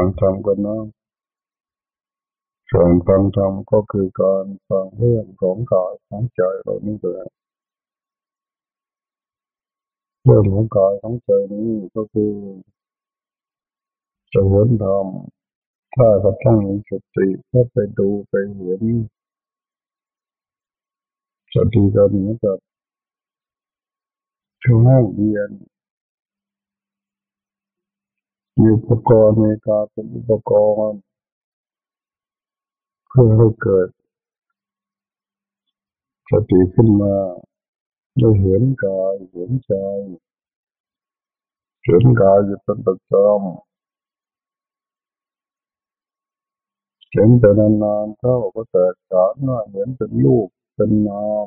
ฟังธรรมกันนะส่วนฟังธรรมก็คือการฟังเรื่องของกายของใจเรานี่แหละเรื่องของกายของใจนี้ก็คือจะเห็นธรรมถ้ากระทั่งมีสติก็ไปดูไปเห็นสติก็เหมือนกับช่วงเรียน มีอุปกรณ์ในการเป็นอุปกรณ์เพื่อให้เกิดสติขึ้นมาได้เห็นกายเห็นใจเห็นกายอยู่เป็นประจำเห็นแต่นานๆเข้าก็แตกฉานว่าเห็นเป็นรูปเป็นนาม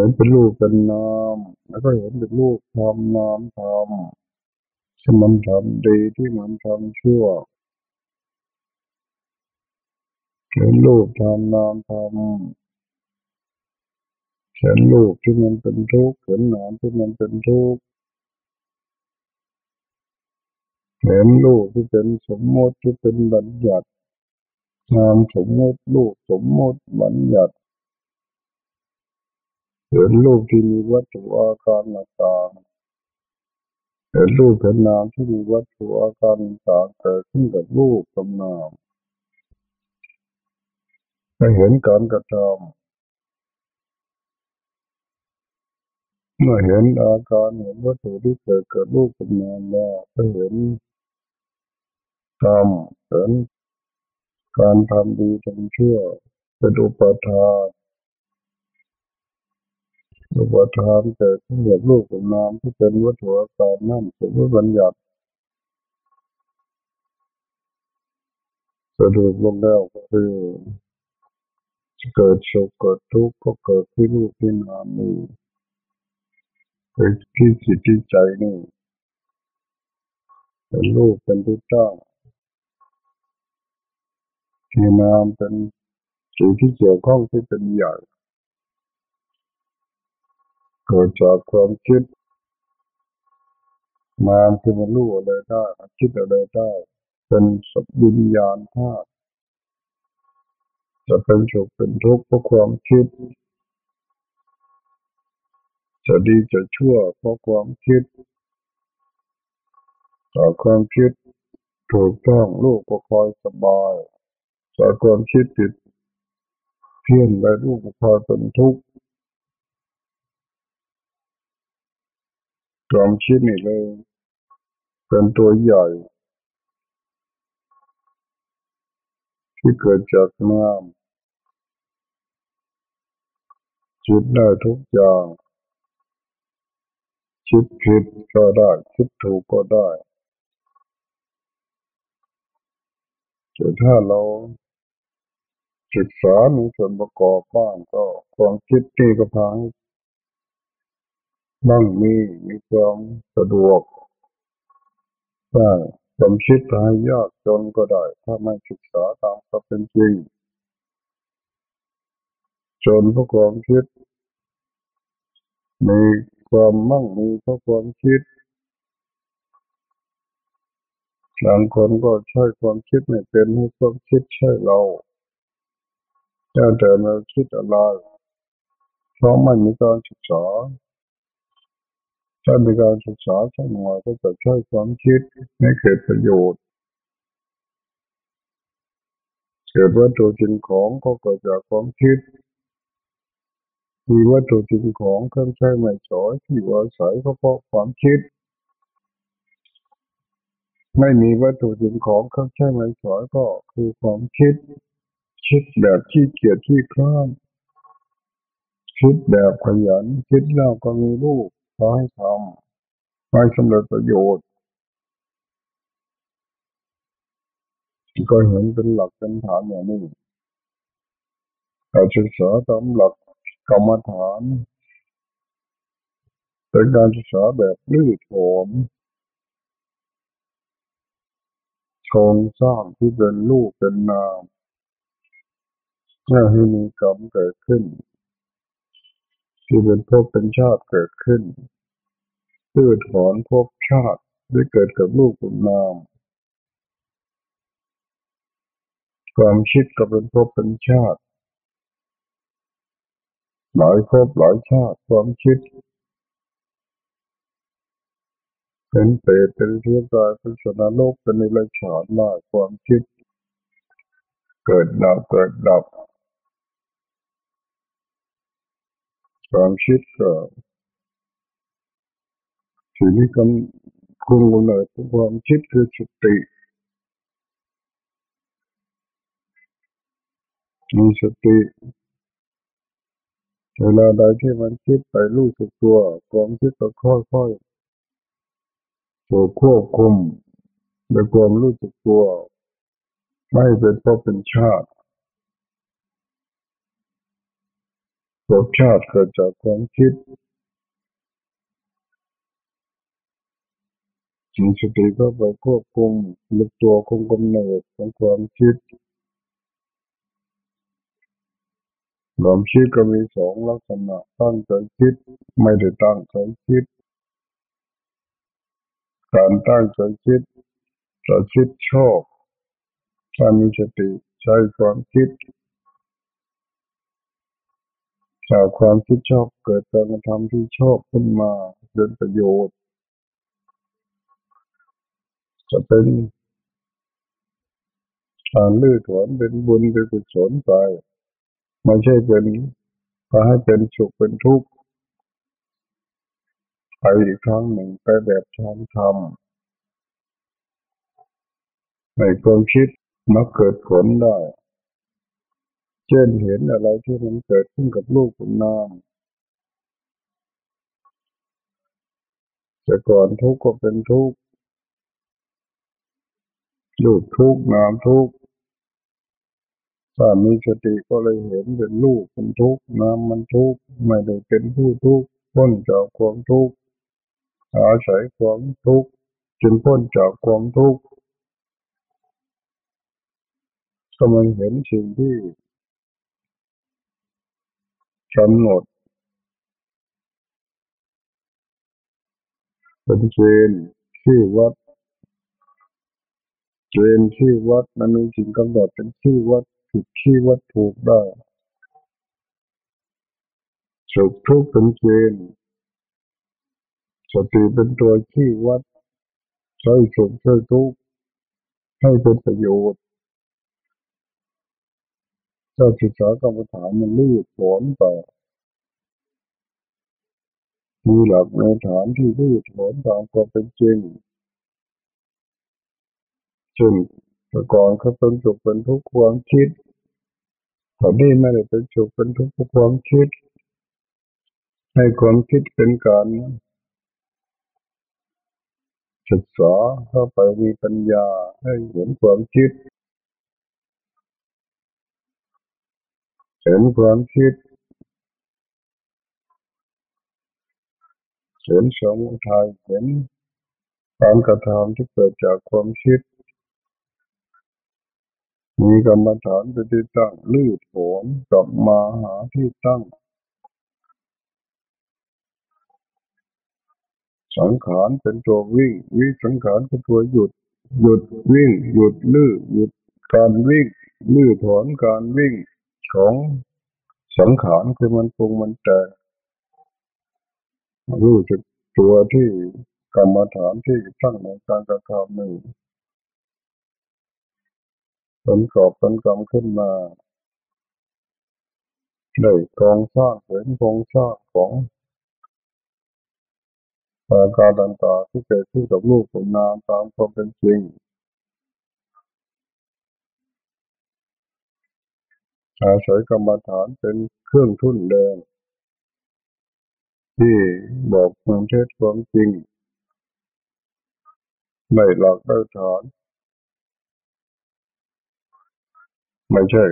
ห็นเป็นรูปเป็นนามแล้วก็เห็นเป็นรูปทำนามทำที่มันทำดีที่มันทำชั่วเห็นรูปทำนามทำเห็นรูปที่มันเป็นทุกข์เห็นนามที่มันเป็นทุกข์เห็นรูปที่เป็นสมมติที่เป็นบัญญัตินามสมมติรูปสมมติบัญญัติ เห็นรูปที่มีวัตถุอาการต่างเห็นรูปเห็นนามที่มีวัตถุอาการต่างเกิดขึ้นกับรูปกับนามไปเห็นการกระทำเมื่อเห็นอาการเห็นวัตถุที่เกิดกับรูปกับนามแล้วก็เห็นกรรมเห็นการทำดีทำชั่วเป็นอุปทาน อุปทานเกิดขึ้นกับรูปกับนามที่เป็นวัตถุอาการนั่นสมมติบัญญัติสรุปลงแล้วก็คือเกิดโศกเกิดทุกข์ก็เกิดที่รูปที่นามนี่เกิดที่จิตที่ใจนี่เป็นรูปเป็นที่ตั้งที่นามเป็นสิ่งที่เกี่ยวข้องที่เป็นใหญ่ เกิดจากความคิดนามคือมันรู้อะไรได้คิดอะไรได้เป็นสัวิญญาณธาตุจะเป็นสุขเป็นทุกข์เพราะความคิด จะดีจะชั่วเพราะความคิดถ้าความคิดถูกต้องลูกก็คอยสบายถ้าความคิดผิดเพี้ยนไปลูกก็คอยเป็นทุกข์ ความคิดนี่เลยเป็นตัวใหญ่ที่เกิดจากน้ำคิดได้ทุกอย่างคิดผิดก็ได้คิดถูกก็ได้แต่ถ้าเราศึกษามีส่วนประกอบบ้างก็ความคิดที่กระพัง บ้างมีมีความสะดวกได้ความคิดทายยากจนก็ได้ ถ้าไม่ศึกษาตามความเป็นจริง จนเพราะความคิด มีความมั่งมีเพราะความคิดบางคนก็ใช้ความคิดไม่เป็นให้ความคิดใช่เราแต่แต่เราคิดอะไรเพราะมันมีการศึกษา ถ้ามีการศึกษาสักหน่อยก็จะใช้ความคิดให้เกิดประโยชน์เกิดวัตถุจริงของก็เกิดจากความคิด มีวัตถุจริงของเครื่องใช้ไม่สอยที่ว่าใส่ก็เพราะความคิด ไม่มีวัตถุจริงของเครื่องใช้ไม่สอยก็คือความคิด คิดแบบที่เกียจที่คล้านคิดแบบขยันคิดแล้วก็มีลูก ขอให้ทำให้สำเร็จประโยชน์ก็เห็นเป็นหลักเป็นฐานอย่างนี้การศึกษาตามหลักกรรมฐานเป็นการศึกษาแบบลื่นโผนโครงสร้างที่เป็นรูปเป็นนามเพื่อให้มีกรรมเกิดขึ้น ที่เป็นภพเป็นชาติเกิดขึ้นเพื่อถอนภพชาติได้เกิดกับลูกกับนามความคิดก็เป็นภพเป็นชาติ หลายภพหลายชาติความคิด เป็นเปรตเป็นเทวดาเป็นสนโลกเป็นนิรชานมากความคิด เกิดดับเกิดดับ ความคิดก็สิ่งที่กำคุมกำเนิดความคิดคือสติมีสติเวลาใดที่มันคิดไปรู้สึกตัวความคิดก็ค่อยๆถูกควบคุมโดยความรู้สึกตัว ไม่เป็นเพราะเป็นชาติ ภพชาติเกิดจากความคิดมีสติก็ไปควบคุมลึกตัวคุมกำเนิดของความคิดความคิดก็มีสองลักษณะตั้งใจคิดไม่ได้ตั้งใจคิด การตั้งใจคิดจะคิดชอบถ้ามีสติใช้ความคิด จากความคิดชอบเกิดการกระทำที่ชอบขึ้นมาเป็นประโยชน์ จะเป็นการลื่นถอนเป็นบุญเป็นกุศลไปไม่ใช่เป็นพาให้เป็นสุขเป็นทุกข์ไปอีกครั้งหนึ่งไปแบบทางธรรมในความคิดมักเกิดผลได้ เช่นเห็นอะไรที่มันเกิดขึ้นกับลูกกับนามแต่ก่อนทุกข์ก็เป็นทุกข์ลูกทุกข์นามทุกข์ถ้ามีสติก็เลยเห็นเป็นลูกเป็นทุกข์นามมันทุกข์ไม่ได้เป็นผู้ทุกข์พ้นจากความทุกข์อาศัยความทุกข์จึงพ้นจากความทุกข์ก็มันเห็นสิ่งที่ กำหนดเป็นเกณฑ์ที่วัดเกณฑ์ที่วัดมันมีสิ่งกำหนดเป็นที่วัดผิดที่วัดถูกได้สุขทุกข์เป็นเกณฑ์สติเป็นตัวที่วัดใช้สุขใช้ทุกข์ให้เป็นประโยชน์ ถ้าศึกษากรรมฐานมันลื่นผลไปมีหลักในฐานที่ลื่นผลตามความเป็นจริงเช่นแต่ก่อนเขาเป็นสุขเป็นทุกข์ความคิดตอนนี้ไม่ได้เป็นสุขเป็นทุกข์ความคิด ให้ความคิดเป็นการศึกษาเข้าไปมีปัญญาให้เห็นความคิด เห็นความคิด เห็นสมุทัยเห็นการกระทำที่เกิดจากความคิด มีกรรมฐานป็นที่ตั้งลื่นโผนกลับมาหาที่ตั้ง สังขารเป็นตัววิ่ง วิสังขารเป็นตัวหยุด หยุดวิ่ง หยุดลื่อหยุดการวิ่งลื่อถอนการวิ่ง ของสังขารคือมันปรุงมันแต่รู้จักตัวที่กรรมฐานที่ตั้งในการกระทำหนึ่งผลกอบผลกรรมขึ้นมาได้กองสร้างเป็นกองสร้างของอาการต่างๆที่เกิดขึ้นกับลูกกับนามตามความเป็นจริง อาศัยกรรมฐานเป็นเครื่องทุ่นแรงที่บอกความเท็จความจริงไม่หลักได้ฐาน ไม่ใช่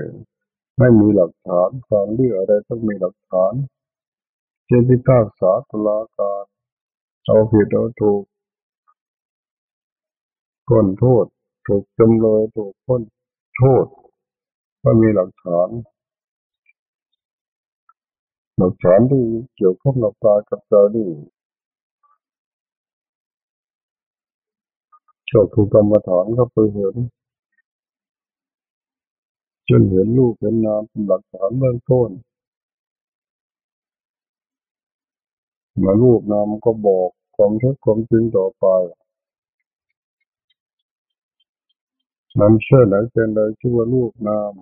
ไม่มีหลักฐานความเรื่ออะไรต้องมีหลักฐานเช่นที่ภาคษาตุลาการเอาผิดเอาถูกพ้นโทษ ถูกจำเลยถูกพ้นโทษ ก็มีหลักฐานหลักฐานที่เกี่ยวข้องกับตากับใจนี่ก็คือกรรมฐานก็ไปเห็นจนเห็นรูปเห็นนามเป็นหลักฐานเบื้องต้นมารูปนามก็บอกความเท็จความจริงต่อไปนั้นเชื่อไหนเป็นใดชื่อว่ารูปนาม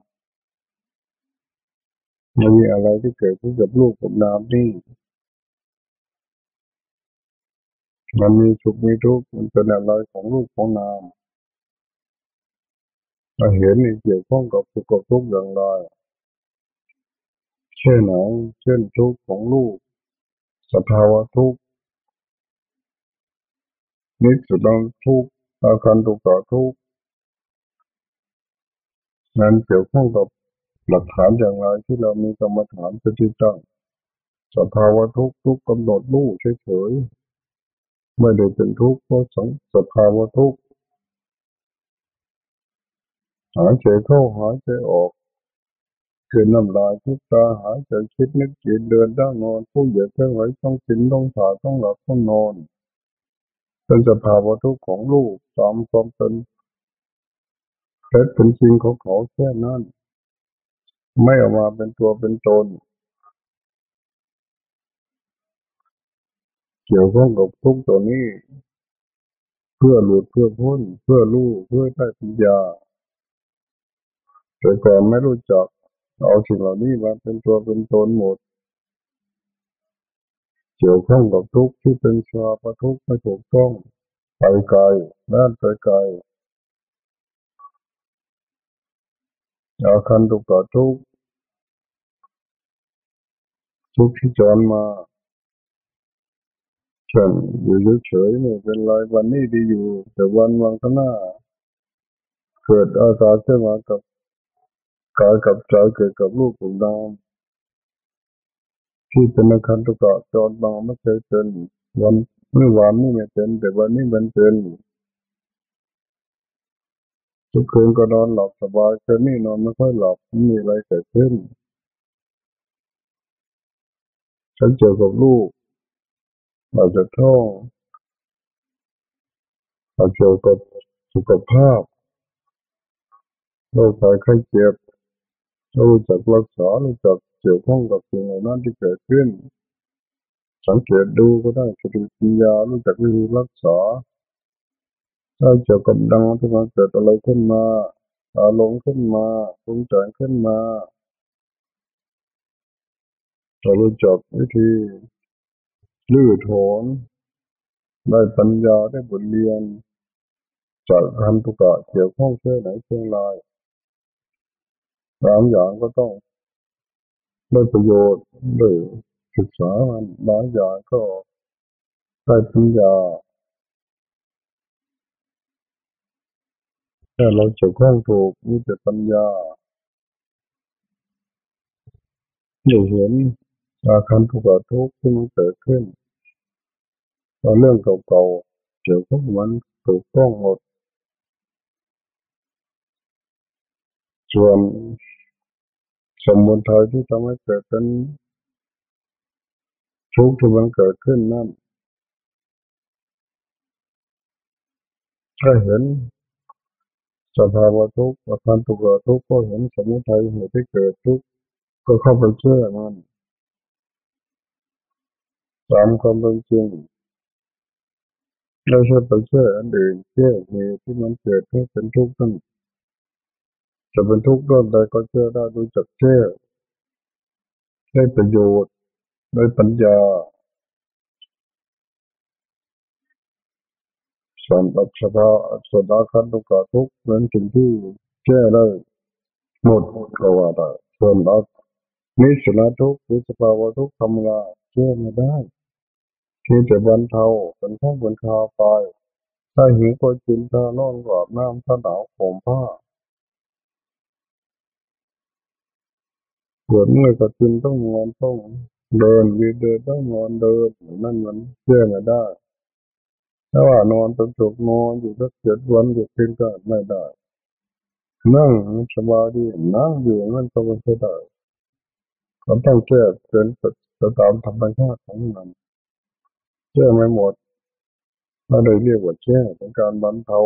ม่มีอะไรที่เกิดขึ้นกับรูปกับนามนี่ มันมีสุขมีทุกข์มันเป็นอะไรของรูปของนามเราเห็นนี่เกี่ยวข้องกับสุขกับทุกข์อย่างไรเช่นไหนเช่นทุกข์ของรูปสภาวะทุกข์นิสสุดังทุกข์อาการตุกตะทุกข์นั้นเกี่ยวข้องกับ หลักฐานอย่างไรที่เรามีกรรมฐานเป็นที่ตั้งสภาวะทุกทุกกำหนดรู้เฉยๆไม่ได้เป็นทุกข์เพราะสังสภาวะทุกข์หายใจเข้าหายใจออกเกินน้ำลายทุกตาหายใจคิดนึกยืนเดินด้านอนผู้เหยียดเคลื่อนไหวต้องกินต้องถ่ายต้องหลับต้องนอนเป็นสภาวะทุกข์ของลูกตามความเป็นเท็จเป็นจริงของเขาแค่นั้น ไม่ออกมาเป็นตัวเป็นตน เกี่ยวข้องกับทุกตัวนี้ เพื่อหลุดเพื่อพ้น เพื่อรู้เพื่อได้ปัญญาแต่ก่อนไม่รู้จักเอาสิ่งเหล่านี้มาเป็นตัวเป็นตนหมด เกี่ยวข้องกับทุกข์ที่เป็นชาปทุกข์ไม่ถูกต้องไปไกลนั่นไปไกล อาคันตุกตะทุกทุกที่จรมาเช่นอยู่เฉยๆไม่เป็นไรวันนี้ดีอยู่ แต่วันวันข้างหน้า เกิดอาการขึ้นมากับกายกับใจเกิดกับลูกของนามที่เป็นอาคันตุกตะจรมาไม่เคยเป็นวันเมื่อวานนี่ไม่เป็นแต่วันนี้มันเป็น ทุกคืนก็นอนหลับสบายคืนนี้นอนไม่ค่อยหลับไม่มีอะไรเกิดขึ้น ฉันเจอกับลูกอาจจะท้องอาจจะกับสุขภาพโรคภัยไข้เจ็บรู้จักรักษารู้จักเกี่ยวข้องกับสิ่งเหล่านั้นที่เกิดขึ้น สังเกตดูก็ได้สติปัญญารู้จักวิธีรักษา ถ้าเกี่ยวกับดังที่มันเกิดอะไรขึ้นมาอารมณ์ขึ้นมาปรุงแต่งขึ้นมาเรารู้จักวิธีลื้อถอนได้ปัญญาได้บทเรียน จากคันตุกะเกี่ยวข้องเชื่อไหนเชื่อไรสามอย่างก็ต้องได้ประโยชน์ได้ศึกษามันบางอย่างก็ได้ปัญญา ถ้าเราเกี่ยวข้องถูกมีแต่ปัญญาอยู่เห็นอาการทุกข์ทุกข์ที่มันเกิดขึ้นตอนเรื่องเก่าๆเกี่ยวข้องมันถูกต้องหมดส่วนสมบูรณ์ไทยที่ทำให้เกิดเป็นทุกข์ที่มันเกิดขึ้นนั่นถ้าเห็น สภาวะทุกข์อาการทุกข์ทุกข์ก็เห็นสมุทัยเหตุที่เกิดทุกข์ก็เข้าไปเชื่อมันตามความเป็นจริงเราใช่ไปเชื่ออันอื่นเชื่อเหตุที่มันเกิดให้เป็นทุกข์นั่นจะเป็นทุกข์ด้านใดก็เชื่อได้รู้จักเชื่อได้ประโยชน์ได้ปัญญา ส่วนอัศดาส่วนอาคันตุกะทุกเป็นสิ่งที่แก้ได้หมดก็ว่าได้ส่วนอันิสนาทุกข์หรือสภาวะทุกทำงานแก้ไม่ได้เพียงแต่บรรเทาเป็นข้องบนคาไปถ้าหิวก็กินถ้านอนก็อาบน้ำถ้าหนาวผมผ้าปวดเมื่อยก็กินต้องนอนต้องเดินยืนเดินต้องนอนเดินนั่นมันแก้ไม่ได้ ถ้าว่านอนเป็นสุกนอนอยู่สักเจ็ดวันอยู่เพียงก็ไม่ได้นั่งสบายดีนั่งอยู่มันก็ไม่ได้ก็ต้องแก้เป็นตามธรรมชาติของมันแก้ไม่หมดอะไรเรียกว่าแก้เป็นการบรรเทา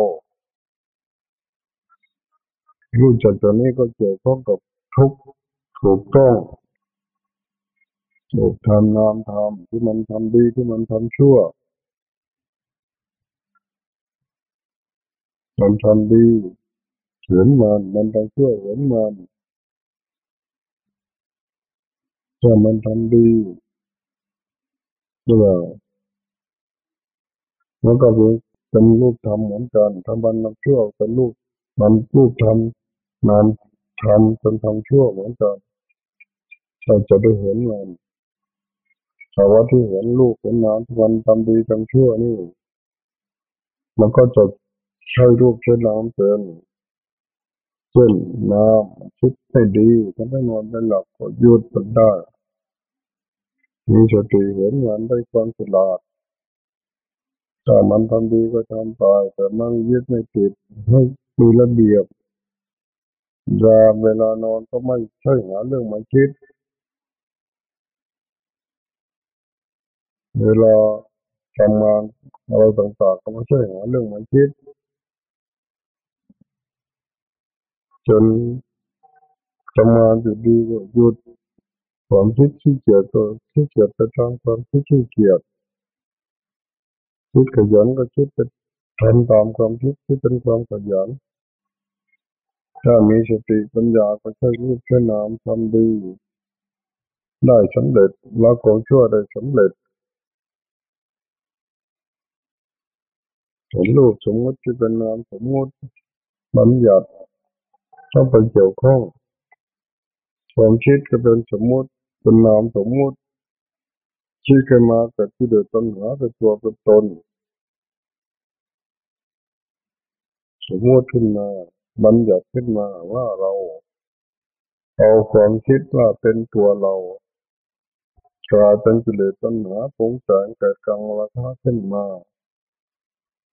รู้จักตัวนี้ก็เกี่ยวข้องกับทุกถูกต้องถูกทำนามทำที่มันทำดีที่มันทำชั่ว มันทำดีเห็นมันมันทำชั่วเห็นมันถ้ามันทำดีเนี่ยมันก็เป็นเป็นรูปธรรมเหมือนกันถ้ามันทำชั่วเป็นรูปมันรูปธรรมมันทำเป็นทำชั่วเหมือนกันเราจะได้เห็นมันแต่ว่าที่เห็นลูกเห็นนามที่มันทำดีทำชั่วนี่ มันก็จะ ใช้รูปใช้นามเป็นเช่นน้ำคิดไม่ดีถ้าไม่นอนไม่หลับก็หยุดมันได้มีสติเห็นมันได้ความฉลาดถ้ามันทำดีก็ทำไปแต่มันยึดไม่ติดให้มีระเบียบยามเวลานอนก็ไม่ใช่หาเรื่องมาคิด เวลาทำงานอะไรต่างๆก็ไม่ใช่หาเรื่องมาคิด จนทำงานอยู่ดีก็หยุดความคิดขี้เกียจก็ขี้เกียจไปทางความคิดขี้เกียจคิดขยันก็คิดไปทำตามความคิดที่เป็นความขยันถ้ามีสติปัญญาก็ใช้รูปใช้นามทำดี ได้สำเร็จและของชั่วได้สำเร็จเห็นรูปสมมติที่เป็นนามสมมติบัญญัติ ต้องไปเกี่ยวข้องความคิดก็เป็นสมมติเป็นนามสมมติคิดขึ้นมาเกิดที่เดือดตัณหาเป็นตัวเป็นตนสมมติขึ้นมาบัญญัติขึ้นมาว่าเราเอาความคิดว่าเป็นตัวเรากลายเป็นกิเลสตัณหาปรุงแต่งเกิดกังวลขึ้นมา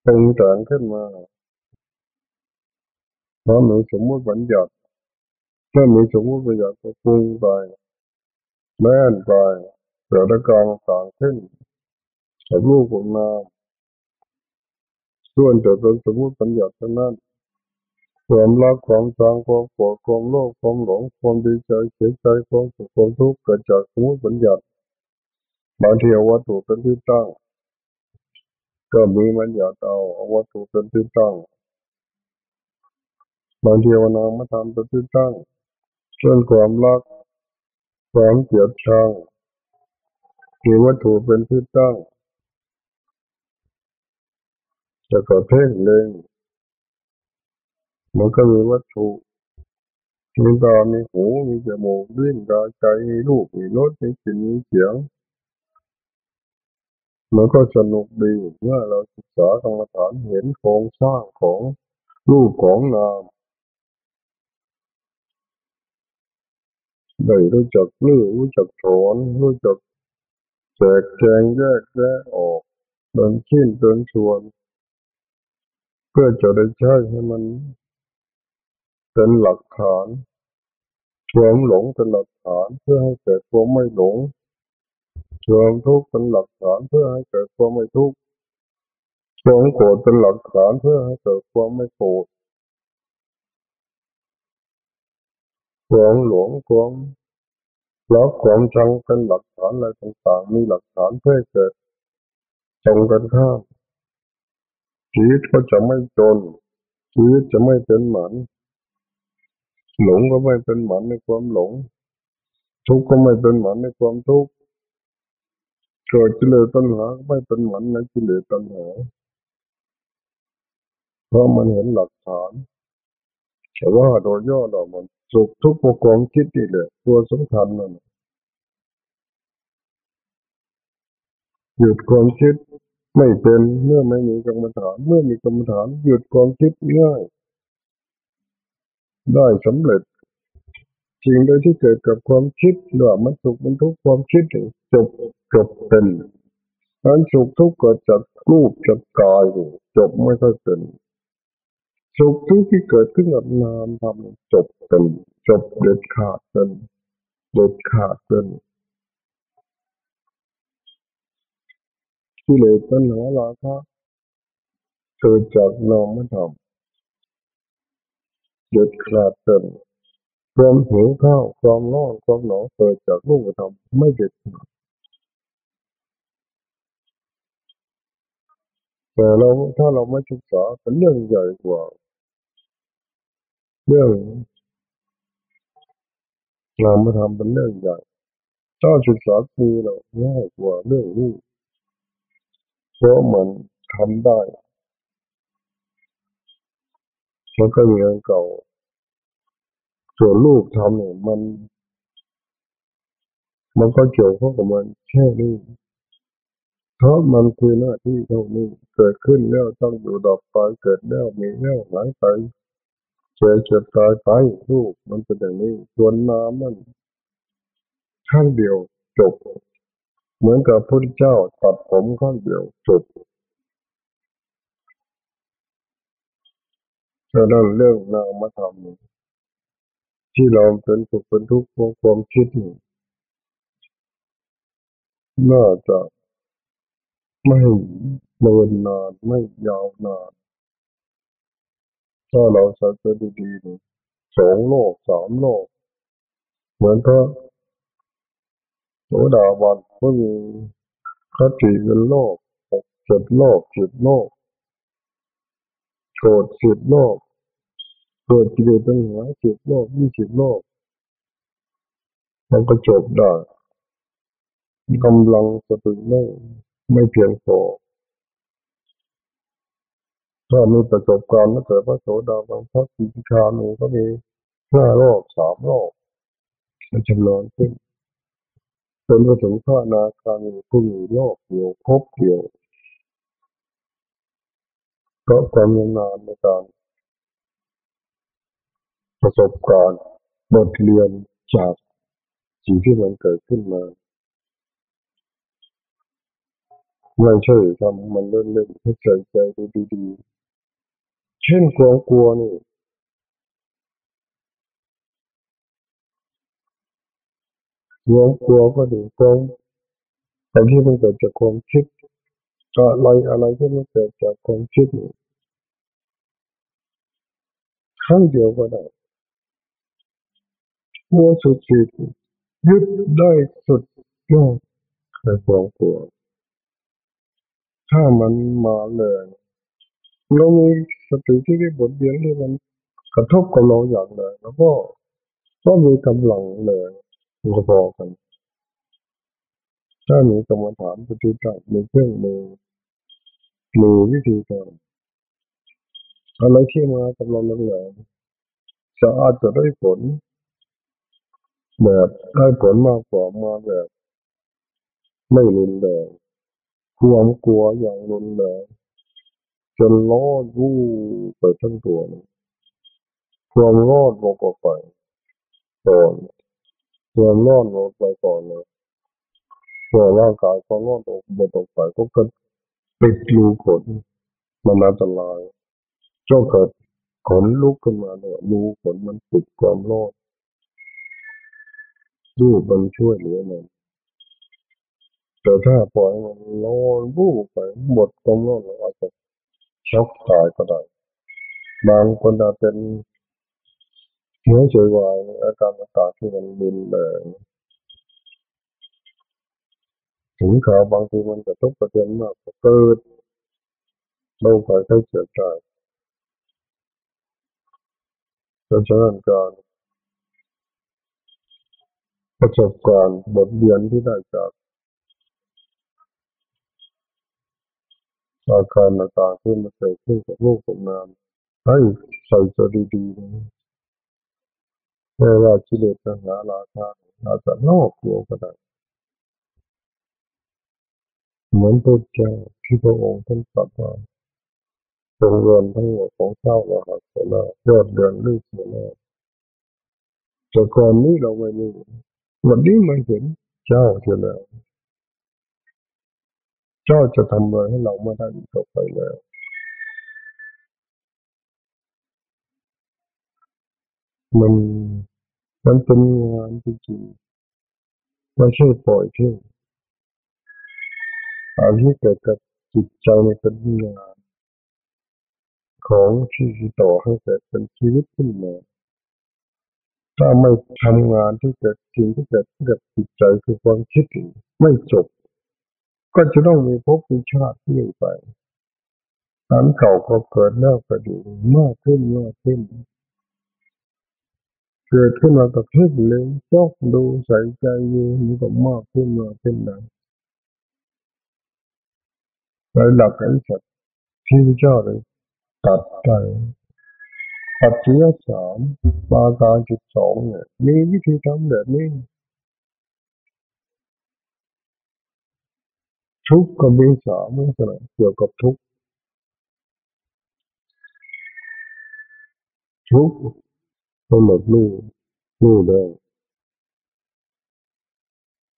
ปรุงแต่งขึ้นมา เพราะมีสมมติบัญญัติเมื่อมีสมมติบัญญัติก็ปรุงไปแม่นไปเกิดอาการต่างขึ้นกับรูปของนาส่วนแต่เป็นสมมติบัญญัติเท่านั้นความรักความชังความโกรธความโลภความหลงความดีใจเสียใจความสุขความทุกข์เกิดจากสมมติบัญญัติบางทีเอาวัตถุเป็นที่ตั้ง ก็มีบัญญัติเอาเอาวัตถุเป็นที่ตั้ง บางทีเอานามธรรมเป็นที่ตั้งเช่นความรักความเกลียดชังมีวัตถุเป็นที่ตั้งจะก็เพ่งเล็งมันก็มีวัตถุมีตา มีหู มีจมูกลิ้นกายใจ มีรูป มีรส มีกลิ่น มีเสียง มันก็สนุกดีเมื่อเราศึกษากรรมฐานเห็นโครงสร้างของรูปของนาม ได้รู้จักลื้อรู้จักถอนรู้จักแจกแจงแยกแยะออกเป็นชิ้นเป็นส่วน เพื่อจะได้ใช้ให้มัน เป็นหลักฐานความหลงเป็นหลักฐานเพื่อให้เกิดความไม่หลงความทุกข์เป็นหลักฐานเพื่อให้เกิดความไม่ทุกข์ความโกรธเป็นหลักฐานเพื่อให้เกิดความไม่โกรธ ความหลวงความรักความชังเป็นหลักฐานอะไรต่างๆมีหลักฐานเพื่อเกิดตรงกันข้ามชีวิตก็จะไม่จนชีวิตจะไม่เป็นหมันหลงก็ไม่เป็นหมันในความหลง ทุกข์ก็ไม่เป็นหมันในความทุกข์เกิดกิเลสตัณหาก็ไม่เป็นหมันในกิเลสตัณหาเพราะมันเห็นหลักฐานแต่ว่าโดยย่อเรามัน สุขทุกข์ประกอบคิดนี่แหละตัวสำคัญนั่นหยุดความคิดไม่เป็นเมื่อไม่มีกรรมฐานเมื่อมีกรรมฐานหยุดความคิดง่ายได้สำเร็จสิ่งใดที่เกิดกับความคิดหรือมันสุขมันทุกข์ความคิดจบจบเป็นการสุขทุกข์เกิดจากรูปจากกายจบไม่ค่อยเป็น สุขทุกข์ที่เกิดขึ้นกับนามทำจบเป็นจบเด็ดขาดเป็นเด็ดขาดเป็นกิเลสตัณหาราคะเกิดจากนามธรรมเด็ดขาดเป็นความหิวข้าวความร้อนความหนาวเกิดจากรูปธรรมไม่เด็ดขาดแต่เราถ้าเราไม่ศึกษาเป็นเรื่องใหญ่กว่า เรื่องนามธรรมเป็นเรื่องใหญ่ถ้าศึกษาคือเราง่ายกว่าเรื่องรูปเพราะมันทำได้ มันก็มีอันเก่า ส่วนรูปทำเนี่ยมัน มันก็เกี่ยวข้องกับมันแค่นี้เพราะมันคือหน้าที่เท่านี้เกิดขึ้นแล้วต้องอยู่ดับไปเกิดแล้วมีแล้วหายไป เกิดเจ็บตายไปรูปมันเป็นอย่างนี้ส่วนน้ำมันข้างเดียวจบ เหมือนกับพระเจ้าตัดผมข้างเดียวจบฉะนั้นเรื่องนามธรรมที่เราเป็นสุขเป็นทุกข์เพราะความคิดนี่น่าจะไม่เนินนานไม่ยาวนาน ถ้าเราสังเกตดีๆสองโลกสามโลก เหมือนพระโสดาบันก็มีคติเป็นโลกหกเจ็ดโลกสิบโลกโกรธสิบโลกเกิดกิเลสตัณหาสิบโลกยี่สิบโลกมันก็จบได้กำลังสติไม่ไม่เพียงพอ ถ้ามีประสบการณ์ตั้งแต่พระโสดาบันพระสิกขามีก็มีห้าโลกสามโลกมันจำนวนขึ้นจนไปถึงพระนาคามีผู้มีโลกเดียวพบเดียวเพราะความยาวนานในการประสบการณ์บทเรียนจากสิ่งที่มันเกิดขึ้นมาไม่ใช่ทำมันเล่นๆให้ใจใจดูดีๆ เช่นความกลัวนี่ความกลัวก็ดีความแต่ที่มันเกิดจากความคิดอะไรอะไรที่มันเกิดจากความคิดนี่ครั้งเดียวก็ได้กลัวสุดขีดยึดได้สุดยอดในความกลัวถ้ามันมาเลย เรามีสติที่ได้บทเรียนที่มันกระทบกับเราอย่างเลยแล้วก็ก็มีกำลังเลยก็พอกัน ถ้ามีกรรมฐานปฏิบัติมีเครื่องมือมีวิธีการอะไรที่มากับเราแรงจะอาจจะได้ผล แบบได้ผลมากกว่ามาแบบ ไม่รุนแรงความกลัวอย่างรุนแรง จนร้อนรู้ไปทั้งตัวความร้อนลงไปก่อนความร้อนลงไปก่อนเลยพอร่างกายความร้อนออกหมดออกไปก็เกิดปิดรูขนมันอันตรายจ้าเกิดขนลุกขึ้นมาเนี่ยรูขนมันปิดความร้อนรูปมันช่วยเหลือมันแต่ถ้าปล่อยมันร้อนรูปไปหมดความร้อนเราอาจจะ ช็อกตายก็ได้ บางคนอาจเป็นหัวใจวายอาการต่างๆที่มันรุนแรงถึงข่าวบางทีมันกระทบกระเทือนมากเกิดโรคภัยไข้เจ็บได้เพราะฉะนั้นการประสบการณ์บทเรียนที่ได้จาก อาการต่างๆที่มันเกิดขึ้นกับโลกของนามให้ใส่ใจดีๆนะไม่ว่ากิเลสตัณหาราคะอาจจะนอกตัวก็ได้เหมือนพุทธเจ้าที่พระองค์ท่านตรัสว่าจงเรียนทั้งหมดของเจ้าว่าหัสละยอดเดือนลูกเสียแล้วแต่ก่อนนี้เราไม่รู้วันนี้มาเห็นเจ้าเสียแล้ว เจ้าจะทำอะไรให้เราไม่ได้อีกต่อไปแล้วมันมันเป็นงานจริงๆไม่ใช่ปล่อยเทิ้งอะไรที่เกิดกับจิตใจมันเป็นงานของที่ต่อให้เกิดเป็นชีวิตขึ้นมาถ้าไม่ทำงานที่เกิดสิ่งที่เกิดกับจิตใจคือความคิดไม่จบ ก็จะต้องมีภพมีชาติที่ไปอันเก่าก็เกิดแล้วก็ดีมากขึ้นมากขึ้น เกิดขึ้นมาก็คลิกเลยจ้องดูใส่ใจอยู่มันก็มากขึ้นมากขึ้นนะในหลักไอ้สัตว์ที่พระเจ้าเลยตัดไปปัจจัยสามปาการจุดสองเนี่ยมีวิธีทำแบบนี้ ทุกข์กับมีสามลักษณะเกี่ยวกับทุกข์ทุกข์กำหนดรู้รู้แล้ว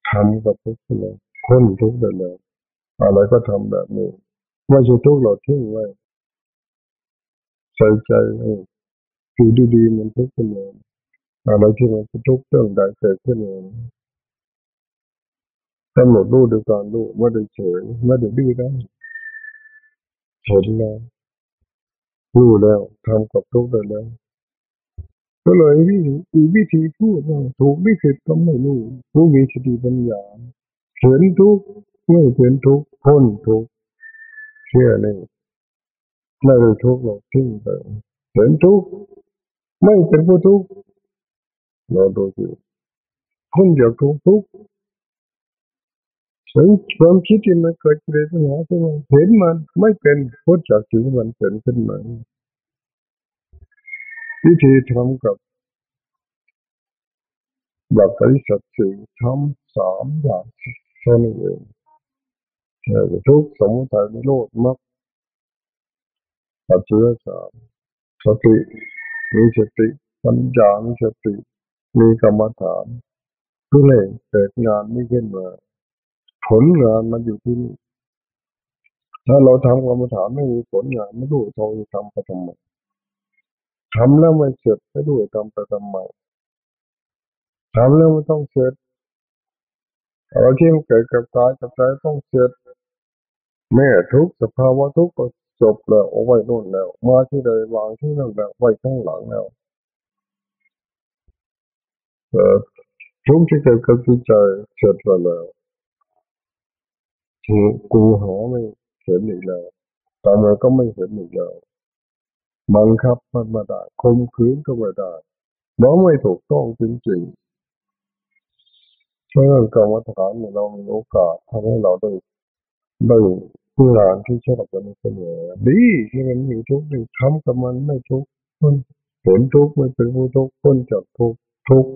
ทำกับทุกข์เลยพ้นทุกข์ได้แล้วอะไรก็ทำแบบนี้ไม่ใช่ทุกข์เราทิ้งไว้ใส่ใจเออคือดีๆมันทุกข์ขึ้นมาอะไรที่มันทุกข์เรื่องใดเกิดขึ้นมา กำหนดรู้ด้วยการรู้ไม่ได้เฉยไม่ได้ดื้อได้เห็นแล้วรู้แล้วทำกับทุกข์ได้แล้วก็เลยวิธีวิธีพูดว่าถูกวิผิดก็ไม่รู้รู้มีสติปัญญาเห็นทุกข์ไม่เป็นทุกข์พ้นทุกข์เชื่อเลยไม่ได้ทุกข์เราทิ้งไปเห็นทุกข์ไม่เป็นผู้ทุกข์เราดูสิพ้นจากทุกข์ทุกข์ เห็นความคิดที่มันเกิดเกิดปัญหาขึ้นมาเห็นมันไม่เป็นพ้นจากสิ่งที่มันเป็นขึ้นมาวิธีทำกับหลักปฏิสัตสี่ทำสามอย่างเท่านั้นเองทุกสมุทัยนิโรธมรรคปัจจัยสามสติมีสติปัญญามีสติมีกรรมฐานเพื่อเลยเกิดงานนี้ขึ้นมา ผลงานมันอยู่ที่นี่ถ้าเราทำกรรมฐานไม่มีผลงานไม่รู้เราจะทำปทำไมทำแล้วไม่เสร็จไม่รู้ทำไปทำไมทำแล้วมันต้องเสร็จอะไรที่มันเกิดกับกายกับใจต้องเสร็จแม่ทุกสภาวะทุกก็จบแล้วเอาไว้นู่นแล้วมาที่ใดวางที่นั่นแล้วไว้ข้างหลังแล้วทุกที่เกิดกับจิตใจเสร็จแล้ว กูหาไม่เห็นอีกแล้วตามมาก็ไม่เห็นอีกแล้วบังคับมันมาได้คมคืนก็ไม่ได้เพราะไม่ถูกต้องจริงๆเพราะนั้นกรรมฐานเรามีโอกาสทำให้เราได้ได้งานที่ชอบกันเสมอดีที่มันมีทุกข์ทำกับมันไม่ทุกข์พ้นผลทุกข์ไม่เป็นผู้ทุกข์พ้นจากทุกข์ทุกข์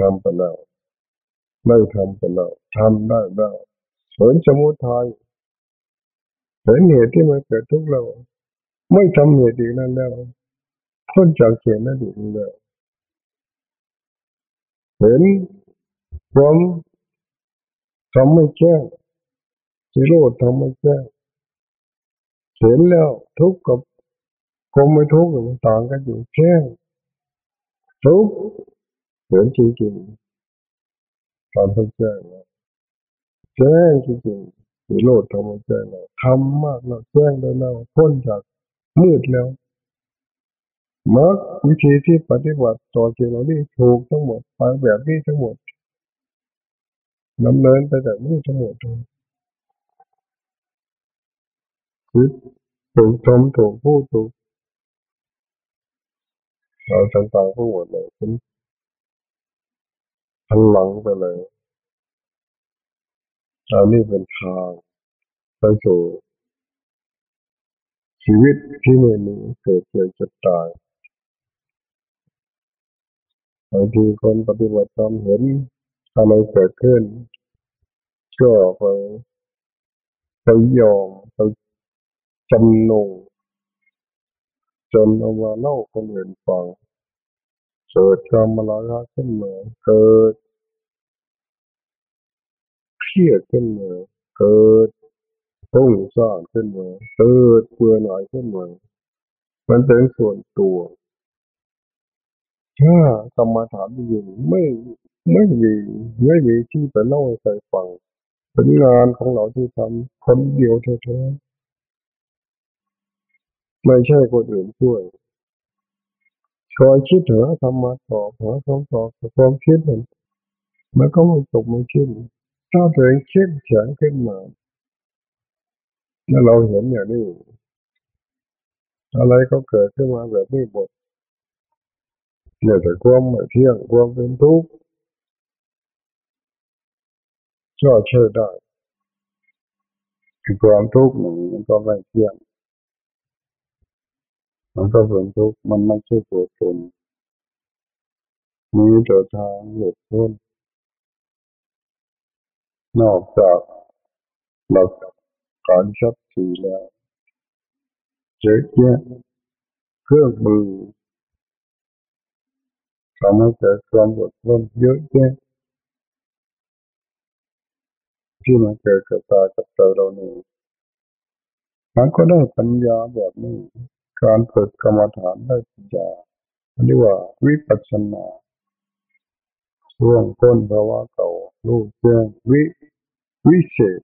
ทำไปแล้ว ได้ทำไปแล้วทำได้แล้วเห็นสมุทัยเห็นเหตุที่มันเกิดทุกข์เรา ไม่ทำเหตุอีกนั่นแล้วพ้นจากเหตุนั้นอีกแล้วเห็นความทำไม่แจ้งสิโรธทำไม่แจ้งเห็นแล้วทุกข์กับความไม่ทุกข์มันต่างกันอยู่แจ้งทุกข์เห็นจริงๆ การทำแจ้งนะแจ้งจริงๆสิโรธทำม่แจ้งแล้วทำมากแล้วแจ้งได้แล้วพ้นจากมืดแล้วมักวิธีที่ปฏิบัติต่อสิ่งเหล่านี้ถูกทั้งหมดไปแบบนี้ทั้งหมดดำเนินไปแบบนี้ทั้งหมดคิดถูกทำถูกพูดถูกเราต่างๆทั้งหมดเลย เป็นพลังไปเลยอันนี้เป็นทางไปสู่ชีวิตที่ไม่มีเกิดเกิดจะตายบางทีคนปฏิบัติธรรมเห็นอะไรเกิดขึ้นก็ไปไปยอมไปจำนงจนเอามาเล่าคนอื่นฟัง เกิดความมาลาขึ้นมาเกิดเครียดขึ้นมาเกิดตุ้งซ่านขึ้นมาเกิดเบื่อหน่ายขึ้นมามันเป็นส่วนตัว ถ้ากรรมฐานอยู่ไม่ไม่มีไม่มีที่ไปเล่าให้ใครฟังเป็นงานของเราที่ทำคนเดียวแท้ไม่ใช่คนอื่นช่วย คอยคิดเหรอทำมาต่อหาคำตอบแต่ความคิดมันมันก็ไม่จบไม่สิ้นถ้าตัวเองเข้มแข็งขึ้นมาแล้วเราเห็นอย่างนี้อะไรก็เกิดขึ้นมาแบบนี้หมดเนี่ยแต่ความไม่เที่ยงความเป็นทุกข์ก็ใช่ได้คือความทุกข์มันมันก็ไม่เที่ยง มันก็เป็นทุกข์มันไม่ใช่ตัวตนมีแต่ทางหลุดพ้นนอกจากหลักการชัดสีแล้วเจ๊แยะเครื่องมือทำให้เกิดความหลุดพ้นเยอะแยะที่มันเกิดกับตากับใจเราเนี่ยมันก็ได้ปัญญาแบบนี้ การฝึกกรรมฐานได้ปัญญาเรียกว่าวิปัสสนาช่วงต้นภาวะเก่ารู้แจ้งวิวิเศษ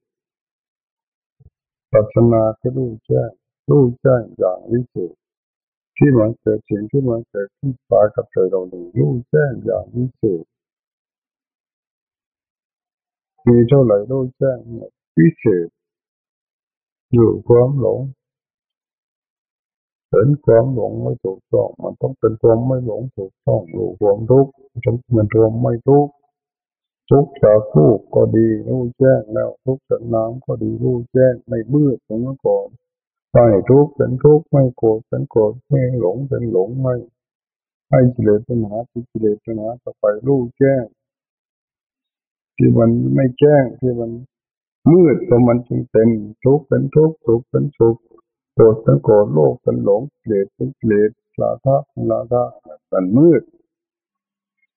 ปัสนาคือรู้แจ้งรู้แจ้งอย่างวิเศษที่มันเกิดสิ่งที่มันเกิดขึ้นตากับใจเราเนี่ยรู้แจ้งอย่างวิเศษมีเท่าไหร่รู้แจ้งวิเศษอยู่ความหลง เห็นความหลงไม่ถูกต้อง มันต้องเป็นความไม่หลงถูกต้องรู้ความทุกข์มันรวมไม่ทุกข์ทุกข์จากทุกก็ดีรู้แจ้งแล้วทุกข์จากน้ำก็ดีรู้แจ้งไม่มืดเหมือนเมื่อก่อนไม่ทุกข์เป็นทุกข์ไม่โกรธเป็นโกรธไม่หลงเป็นหลงไม่ให้กิเลสป็นหาที่กิเลสป็นหาต่อไปรู้แจ้งที่มันไม่แจ้งที่มันมืดก็มันจึงเป็นทุกข์เป็นทุกข์สุขเป็นสุข โกรธเป็นโกรธโลภเป็นหลงเกลียดเป็นเกลียดราคะเป็นราคะมันมืด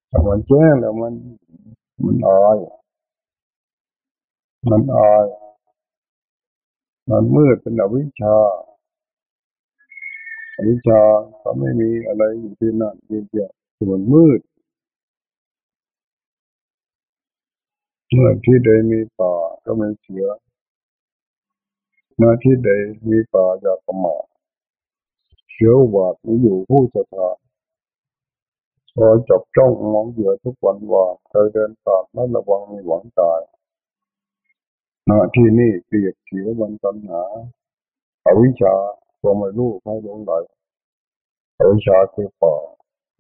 แต่มันแจ้งแล้วมันมันอายมันอายมันมืดเป็นอวิชชาอวิชชาก็ไม่มีอะไรอยู่ที่นั่นเดียวส่วนมืดเมื่อที่ใดมีป่าก็ไมีเสือ หน้าที่ใดมีป่าอยาประมาทเสืออุบาทมีอยู่ผู้ศรัทธาคอยจับจ้องมองเหยื่อทุกวันว่าเคยเดินผ่านไม่ระวังมีหวังตายหน้าที่นี่เกลียดเสียบันตัญหาอาวิชชาตัวไม่รู้ไม่หลงไหลอวิชชาคือป่า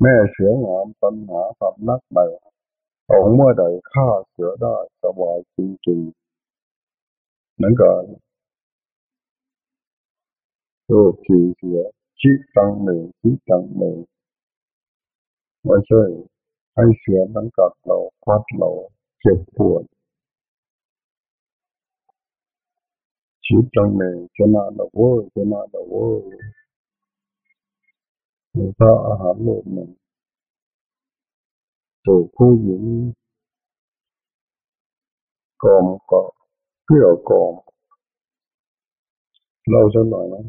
แม่เสืองามตัญหาทำนักใดเอาเมื่อใดฆ่าเสือได้สบายจริงๆเหมือนกัน โรคขีเสือชิตังหนึ่งชิตังหนึ่งไม่ใช่ให้เสือมันกัดเราควัดเราเจ็บปวดชิตังหนึ่งชนะเราเว้ยชนะเราเว้ยมีพระอาหารโลกหนึ่งถูกผู้หญิงกอมก็เกลี้ยกล่อมเราสักหน่อยนะ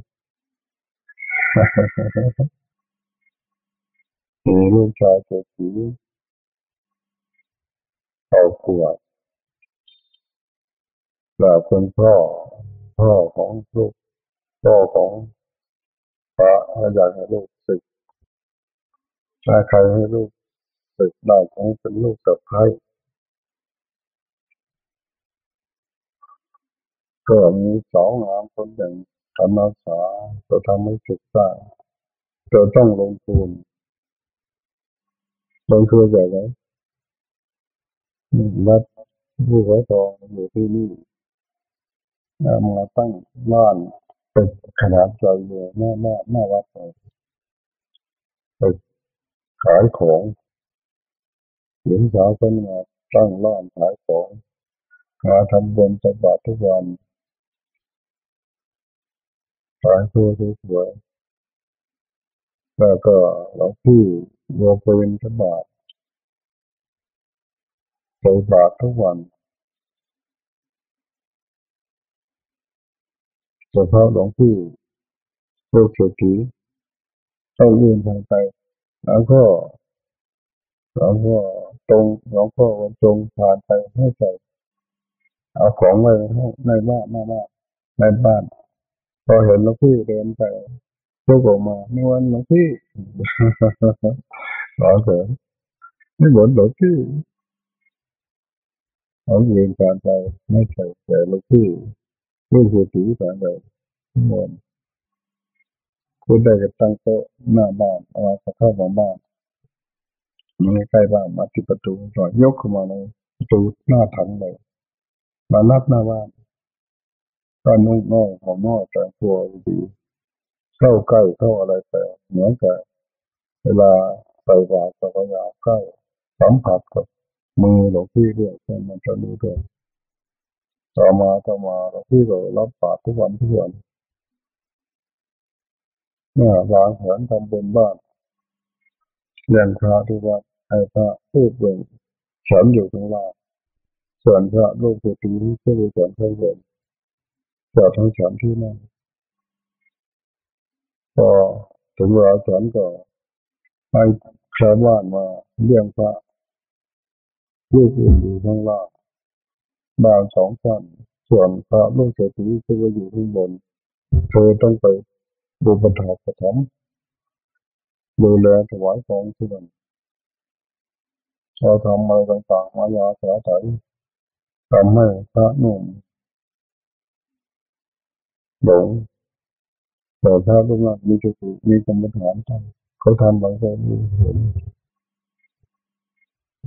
มีลูกชายเศรษฐีเอาขวดแบบเป็นพ่อ พ่อของลูก พ่อของพระอยากให้ลูกศึกถ้าใครให้ลูกศึกได้คงเป็นลูกกับใครก็มีสองงามคนหนึ่ง ทำอาสาจะทำให้ศึกได้จะต้องลงทุนลงทุนใหญ่เลยวัดผู้ไว้ทองอยู่ที่นี่มาตั้งบ้านเป็นขนาดใหญ่เลยหน้าหน้าหน้าวัดเลยไปขายของหญิงสาวคนมาตั้งร้านขายของมาทำบุญตักบาตรทุกวัน ขายตัวสวยๆแล้วก็หลวงพี่โยมเป็นตักบาตรใส่บาตรทุกวันเฉพาะหลวงพี่ลูกเศรษฐีต้องยืนทางไป แล้วก็แล้วก็ตรงหลวงพ่อวันตรงผ่านไปให้ใส่เอาของไว้ในบ้านหน้าบ้านในบ้าน พอเห็นหลวงพี่เดินไปยกออกมาเมื่อวันหลวงพี่หลอเสริมไม่หมดหลวงพี่เอาเรียนการไปไม่ใช่แต่หลวงพี่ลูกหัวตีการไปทั้งหมดคุณได้ก็ตั้งโต๊ะหน้าบ้านเอามาเข้ามาบ้านมีใกล้บ้านมาที่ประตูหน่อยยกขึ้นมาเลยประตูหน้าถังเลยมารับหน้าบ้าน ก็นุ่งน้อยหอมน้อยแต่งตัวดีเข้าใกล้เข้าอะไรไปเหมือนกับเวลาใส่บาตรก็ยายามใกล้สัมผัสกับมือหลวงพี่ด้วยใช่มันจะรู้ด้วยต่อมาต่อมาหลวงพี่ก็รับบาตรทุกวันทุกวันเนี่ยวางแผนทำบุญบ้านเลี้ยงพระทุกวันให้พระพูดเรื่องฉันอยู่ข้างล่างส่วนพระลูกผู้ตีที่ช่วยสอนข้างบน จะทั้งฉันที่นั่นพอถึงเวลาฉันก็ให้ชาวบ้านมาเลี้ยงพระลูกอื่นอยู่ข้างล่างบ้านสองชั้นส่วนพระลูกเศรษฐีก็อยู่ข้างบน เธอต้องไปดูปัญหาประถมดูแลถวายของที่นั่นเราทำอะไรต่างๆมายาสาไถทำให้พระนุ่ม หลงแต่พระพวกนั้นมีจุดมีกรรมฐานทำเขาทำบางคนเห็น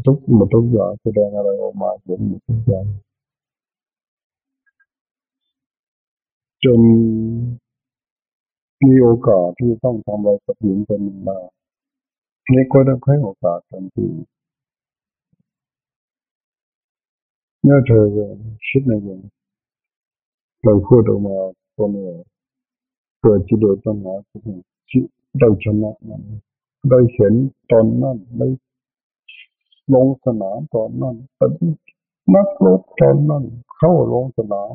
ทุกหมดทุกอย่างแสดงอะไรออกมาเห็นหมดทุกอย่างจนมีโอกาสที่ต้องทำอะไรกับหญิงคนหนึ่งมานี่ก็ต้ให้โอกาสทันทีเมื่อเธอคิดในอย่างเราพูดออกมา ตัวนี้เกิดจิตเดือดปัญหาที่ได้ชนะมันได้เห็นตอนนั้นได้ลงสนามตอนนั้นเป็นนักรบตอนนั้นเข้าลงสนาม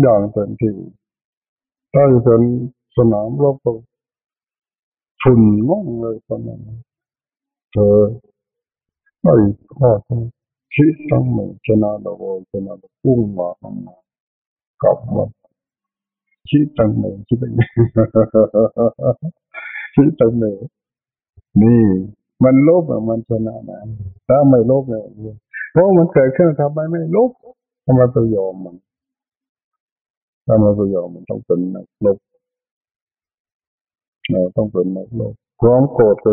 อย่างเต็มที่ได้เป็นสนามรบก็ฝุ่นม่องเลยตอนนั้นเธอได้ข้อคิดตั้งหนึ่งชนะเราชนะเราพุ่งมาทำมากลับมา คิดตั้งหนึ่งคิดตั้งหนึ่งคิดตั้งหนึ่งนี่มันลบมันชนะนะถ้าไม่ลบเนี่ยเพราะมันเกิดขึ้นทำไมไม่ลบทำไมไปยอมมันทำไมไปยอมมันต้องเป็นนักลบเราต้องเป็นนักลบความโกรธก็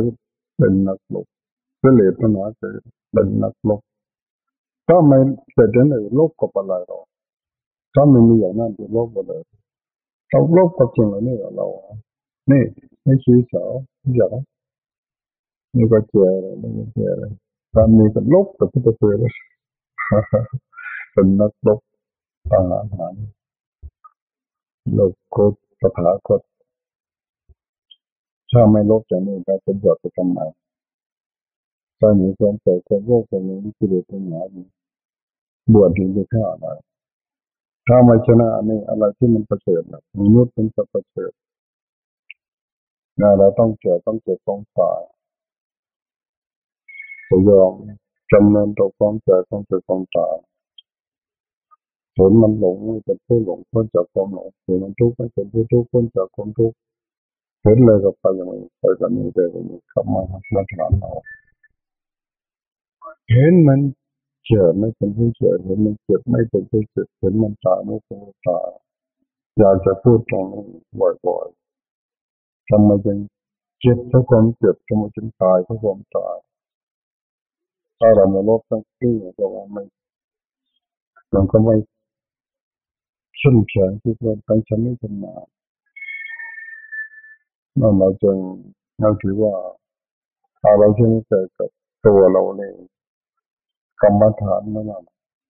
เป็นนักลบเสลดปัญหาเกิดเป็นนักลบถ้าไม่เกิดอย่างอื่นลบกับอะไรเราถ้าไม่มีอย่างนั้นจะลบไปเลย ต้องลบกับจริงเหล่านี้เรา นี่ไม่ชี้สาวอย่างนี่ก็เจอเลยไม่เจอเลยถ้ามีเป็ลบกับที่จะเจอเลยเป็นนักลบต่างหารโลกโคตรสถาคตถ้าไม่ลบจากนี้ก็จะบวชไปทำไมถ้ามีความเกิดความโลภความมีวิจิตรปัญหาบวชถึงจะฆ่าอะไร ถ้าไม่ชนะนี่อะไรที่มันประเสริฐนะมนุษย์เป็นสัตว์ประเสริฐนะเราต้องเจอต้องเจอต้องตายจะยอมจำเนินต่อความเจ็บต้องเจอต้องตายผลมันหลงเป็นผู้หลงพ้นจากความหลงผลมันทุกข์ไม่เป็นผู้ทุกข์พ้นจากความทุกข์เห็นเลยกับไปอย่างนี้ไปกันนี้ไปกันนี้กลับมามาถามเราเห็นมัน เจ็บไม่เป็นผู้เจ็บเห็นมันเจ็บไม่เป็นผู้เจ็บเห็นมันตายไม่เป็นผู้ตายอยากจะพูดตรงนี้บ่อยๆทำไมจึงเจ็บเพราะความเจ็บทำไมจึงตายเพราะความตายถ้าเราไม่ลบตั้งที่เราไม่เราก็ไม่เข้มแข็งที่เราตั้งชั้นนี้ขึ้นมานั่นเราจึงเราถือว่าอะไรที่ไม่เกิดกับตัวเราเอง กรรมฐานนั่นแหละ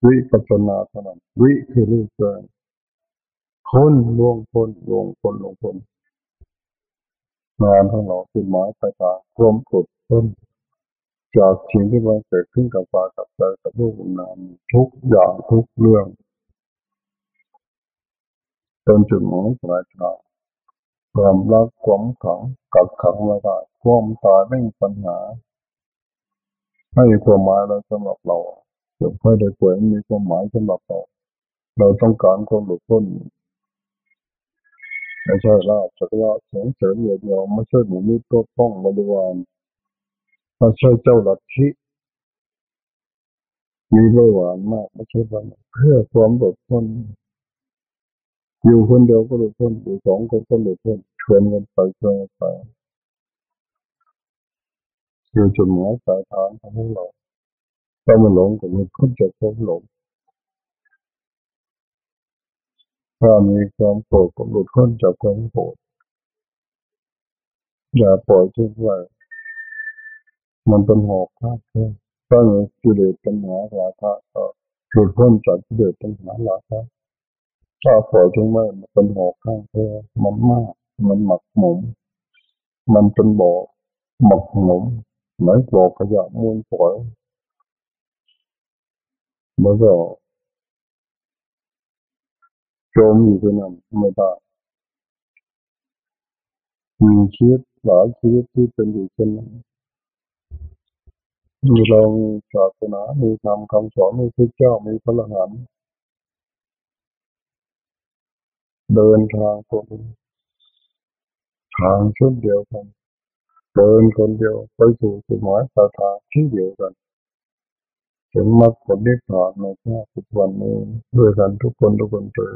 วิปัสสนาเท่านั้นวิคือรู้เกินคนลวงคนลวงคนลวงคนงานของเราคือหมายไปตารวมกดต้นจากสิ่งที่มันเกิดขึ้นกับปากับใจกับรูปนามทุกอย่างทุกเรื่องจนจุดหมายปลายทางความรักความขังกักขังไม่ได้ความตายไม่มีปัญหา ไม่มีความหมายเราสำหรับเราเกิดไม่ได้ป่วยมีความหมายสำหรับเรา เราต้องการความหลุดพ้นไม่ใช่ลาบสักละสงเสริญเดียวเดียวไม่ใช่หนูนิดตัวป้องบริวารไม่ใช่เจ้าหลักทธิมีบริวารมากไม่ใช่วันเพื่อความอดทนอยู่คนเดียวก็หลุดพ้นอยู่สองคนก็หลุดพ้นชวนกันไปชวนกันไป อยู่จุดหมายปลายทางของพวกเราถ้ามันหลงก็มันขึ้นจากความหลงถ้ามีความโกรธก็หลุดพ้นจากความโกรธอย่าปล่อยทิ้งไว้มันเป็นหอกคาบแค่ถ้ามีกิเลสปัญหาราคะก็หลุดพ้นจากกิเลสปัญหาราคะถ้าปล่อยทิ้งไว้มันเป็นหอกข้างแค่มันมาก มันหมักหมม มันเป็นบ่อหมักหมม เหมือนบ่อขยะมูลฝอยแล้วก็จมอยู่ที่นั่นไม่ได้มีชีวิตหลายชีวิตที่เป็นอยู่เช่นนั้นมีเรามีศาสนามีธรรมคำสอนมีพระเจ้ามีพระอรหันต์เดินทางตรงทางเช่นเดียวกัน เดินคนเดียวไปสู่จุดหมายปลายทางที่เดียวกันถึงมรรคผลนิพพานในชาติปัจจุบันนี้ด้วยกันทุกคนทุกคนเจอ